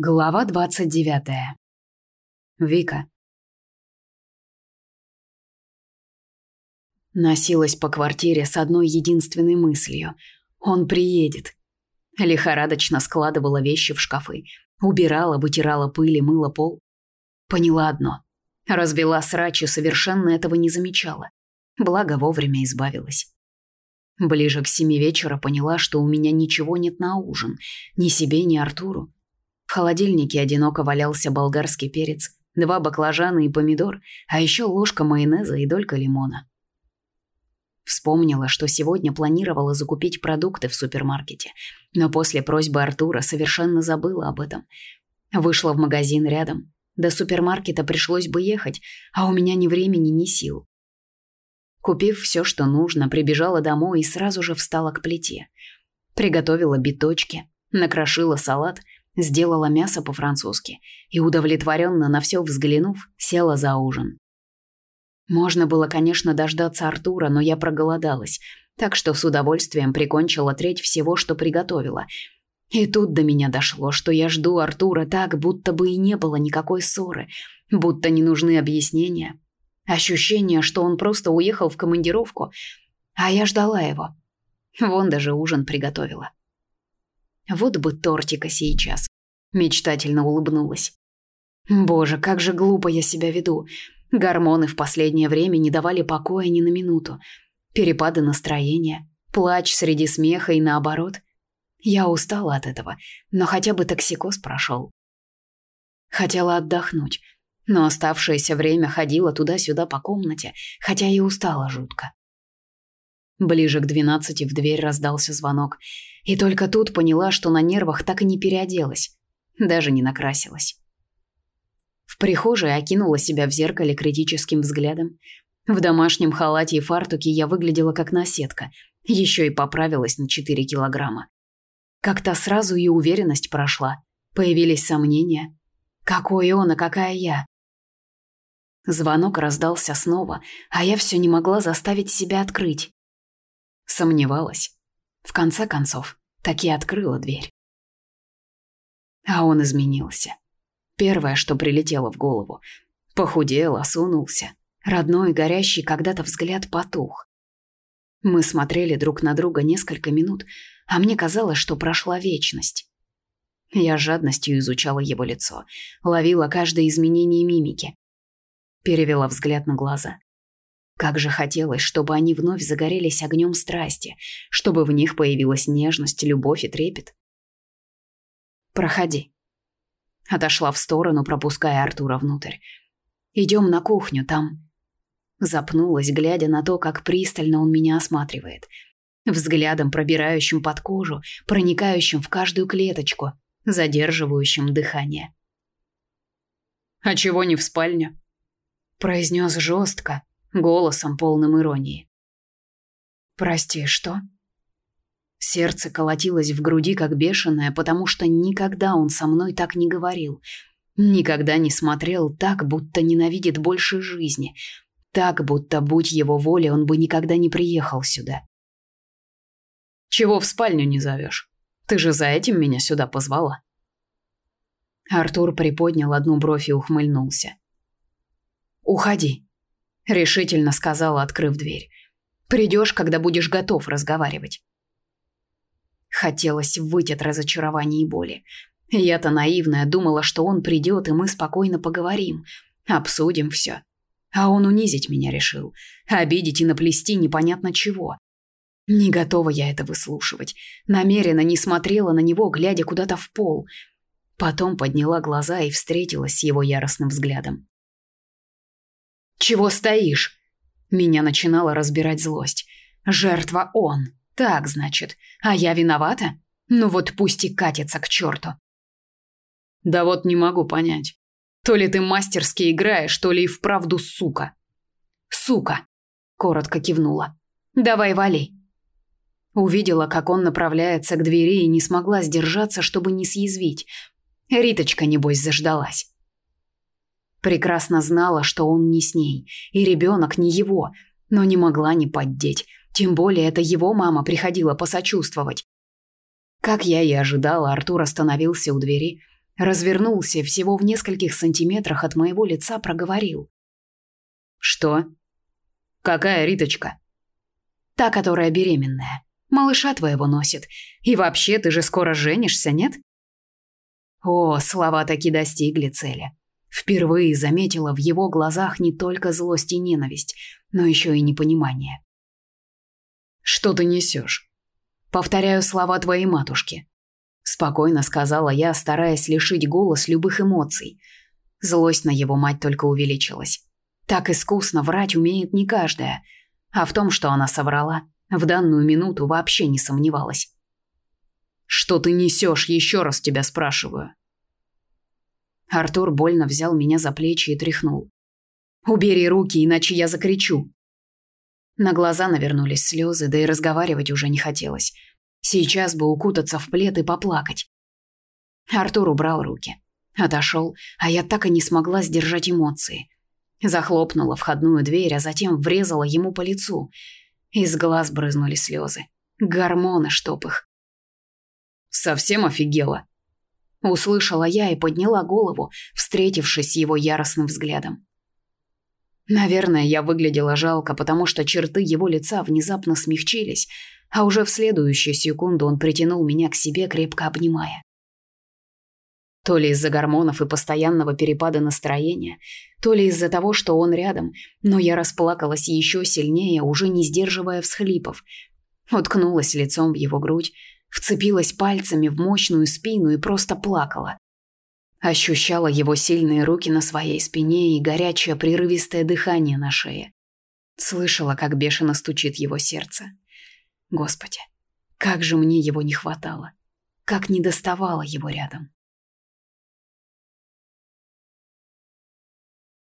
Глава 29. Вика. Носилась по квартире с одной единственной мыслью. Он приедет. Лихорадочно складывала вещи в шкафы. Убирала, вытирала пыль и мыла пол. Поняла одно. Развела срач и совершенно этого не замечала. Благо вовремя избавилась. Ближе к семи вечера поняла, что у меня ничего нет на ужин. Ни себе, ни Артуру. В холодильнике одиноко валялся болгарский перец, два баклажана и помидор, а еще ложка майонеза и долька лимона. Вспомнила, что сегодня планировала закупить продукты в супермаркете, но после просьбы Артура совершенно забыла об этом. Вышла в магазин рядом. До супермаркета пришлось бы ехать, а у меня ни времени, ни сил. Купив все, что нужно, прибежала домой и сразу же встала к плите. Приготовила биточки, накрошила салат – сделала мясо по-французски и, удовлетворенно на все взглянув, села за ужин. Можно было, конечно, дождаться Артура, но я проголодалась, так что с удовольствием прикончила треть всего, что приготовила. И тут до меня дошло, что я жду Артура так, будто бы и не было никакой ссоры, будто не нужны объяснения. Ощущение, что он просто уехал в командировку, а я ждала его. Вон даже ужин приготовила. Вот бы тортика сейчас. Мечтательно улыбнулась. Боже, как же глупо я себя веду. Гормоны в последнее время не давали покоя ни на минуту. Перепады настроения, плач среди смеха и наоборот. Я устала от этого, но хотя бы токсикоз прошел. Хотела отдохнуть, но оставшееся время ходила туда-сюда по комнате, хотя и устала жутко. Ближе к двенадцати в дверь раздался звонок, и только тут поняла, что на нервах так и не переоделась даже не накрасилась. В прихожей окинула себя в зеркале критическим взглядом. В домашнем халате и фартуке я выглядела как наседка, еще и поправилась на 4 килограмма. Как-то сразу и уверенность прошла, появились сомнения. Какой он, а какая я? Звонок раздался снова, а я все не могла заставить себя открыть. Сомневалась. В конце концов, так и открыла дверь а он изменился. Первое, что прилетело в голову. Похудел, осунулся. Родной, горящий когда-то взгляд потух. Мы смотрели друг на друга несколько минут, а мне казалось, что прошла вечность. Я жадностью изучала его лицо, ловила каждое изменение мимики. Перевела взгляд на глаза. Как же хотелось, чтобы они вновь загорелись огнем страсти, чтобы в них появилась нежность, любовь и трепет. Проходи». Отошла в сторону, пропуская Артура внутрь. «Идем на кухню, там...» Запнулась, глядя на то, как пристально он меня осматривает. Взглядом, пробирающим под кожу, проникающим в каждую клеточку, задерживающим дыхание. «А чего не в спальню? Произнес жестко, голосом полным иронии. «Прости, что?» Сердце колотилось в груди, как бешеное, потому что никогда он со мной так не говорил. Никогда не смотрел так, будто ненавидит больше жизни. Так, будто, будь его воля, он бы никогда не приехал сюда. «Чего в спальню не зовешь? Ты же за этим меня сюда позвала?» Артур приподнял одну бровь и ухмыльнулся. «Уходи», — решительно сказала, открыв дверь. «Придешь, когда будешь готов разговаривать». Хотелось выйти разочарования и боли. Я-то наивная думала, что он придет, и мы спокойно поговорим, обсудим все. А он унизить меня решил, обидеть и наплести непонятно чего. Не готова я это выслушивать. Намеренно не смотрела на него, глядя куда-то в пол. Потом подняла глаза и встретилась с его яростным взглядом. «Чего стоишь?» Меня начинала разбирать злость. «Жертва он!» Так, значит. А я виновата? Ну вот пусть и катится к черту. Да вот не могу понять. То ли ты мастерски играешь, то ли и вправду сука. Сука, коротко кивнула. Давай, вали. Увидела, как он направляется к двери и не смогла сдержаться, чтобы не съязвить. Риточка небось заждалась. Прекрасно знала, что он не с ней, и ребенок не его, но не могла не поддеть. Тем более это его мама приходила посочувствовать. Как я и ожидала, Артур остановился у двери, развернулся всего в нескольких сантиметрах от моего лица проговорил. «Что? Какая Риточка?» «Та, которая беременная. Малыша твоего носит. И вообще, ты же скоро женишься, нет?» О, слова таки достигли цели. Впервые заметила в его глазах не только злость и ненависть, но еще и непонимание что ты несешь?» «Повторяю слова твоей матушки», – спокойно сказала я, стараясь лишить голос любых эмоций. Злость на его мать только увеличилась. Так искусно врать умеет не каждая, а в том, что она соврала, в данную минуту вообще не сомневалась. «Что ты несешь, еще раз тебя спрашиваю». Артур больно взял меня за плечи и тряхнул. «Убери руки, иначе я закричу», на глаза навернулись слезы, да и разговаривать уже не хотелось. Сейчас бы укутаться в плед и поплакать. Артур убрал руки. Отошел, а я так и не смогла сдержать эмоции. Захлопнула входную дверь, а затем врезала ему по лицу. Из глаз брызнули слезы. Гормоны чтоб их. «Совсем офигела!» Услышала я и подняла голову, встретившись с его яростным взглядом. Наверное, я выглядела жалко, потому что черты его лица внезапно смягчились, а уже в следующую секунду он притянул меня к себе, крепко обнимая. То ли из-за гормонов и постоянного перепада настроения, то ли из-за того, что он рядом, но я расплакалась еще сильнее, уже не сдерживая всхлипов. Уткнулась лицом в его грудь, вцепилась пальцами в мощную спину и просто плакала. Ощущала его сильные руки на своей спине и горячее прерывистое дыхание на шее. Слышала, как бешено стучит его сердце. Господи, как же мне его не хватало. Как не доставало его рядом.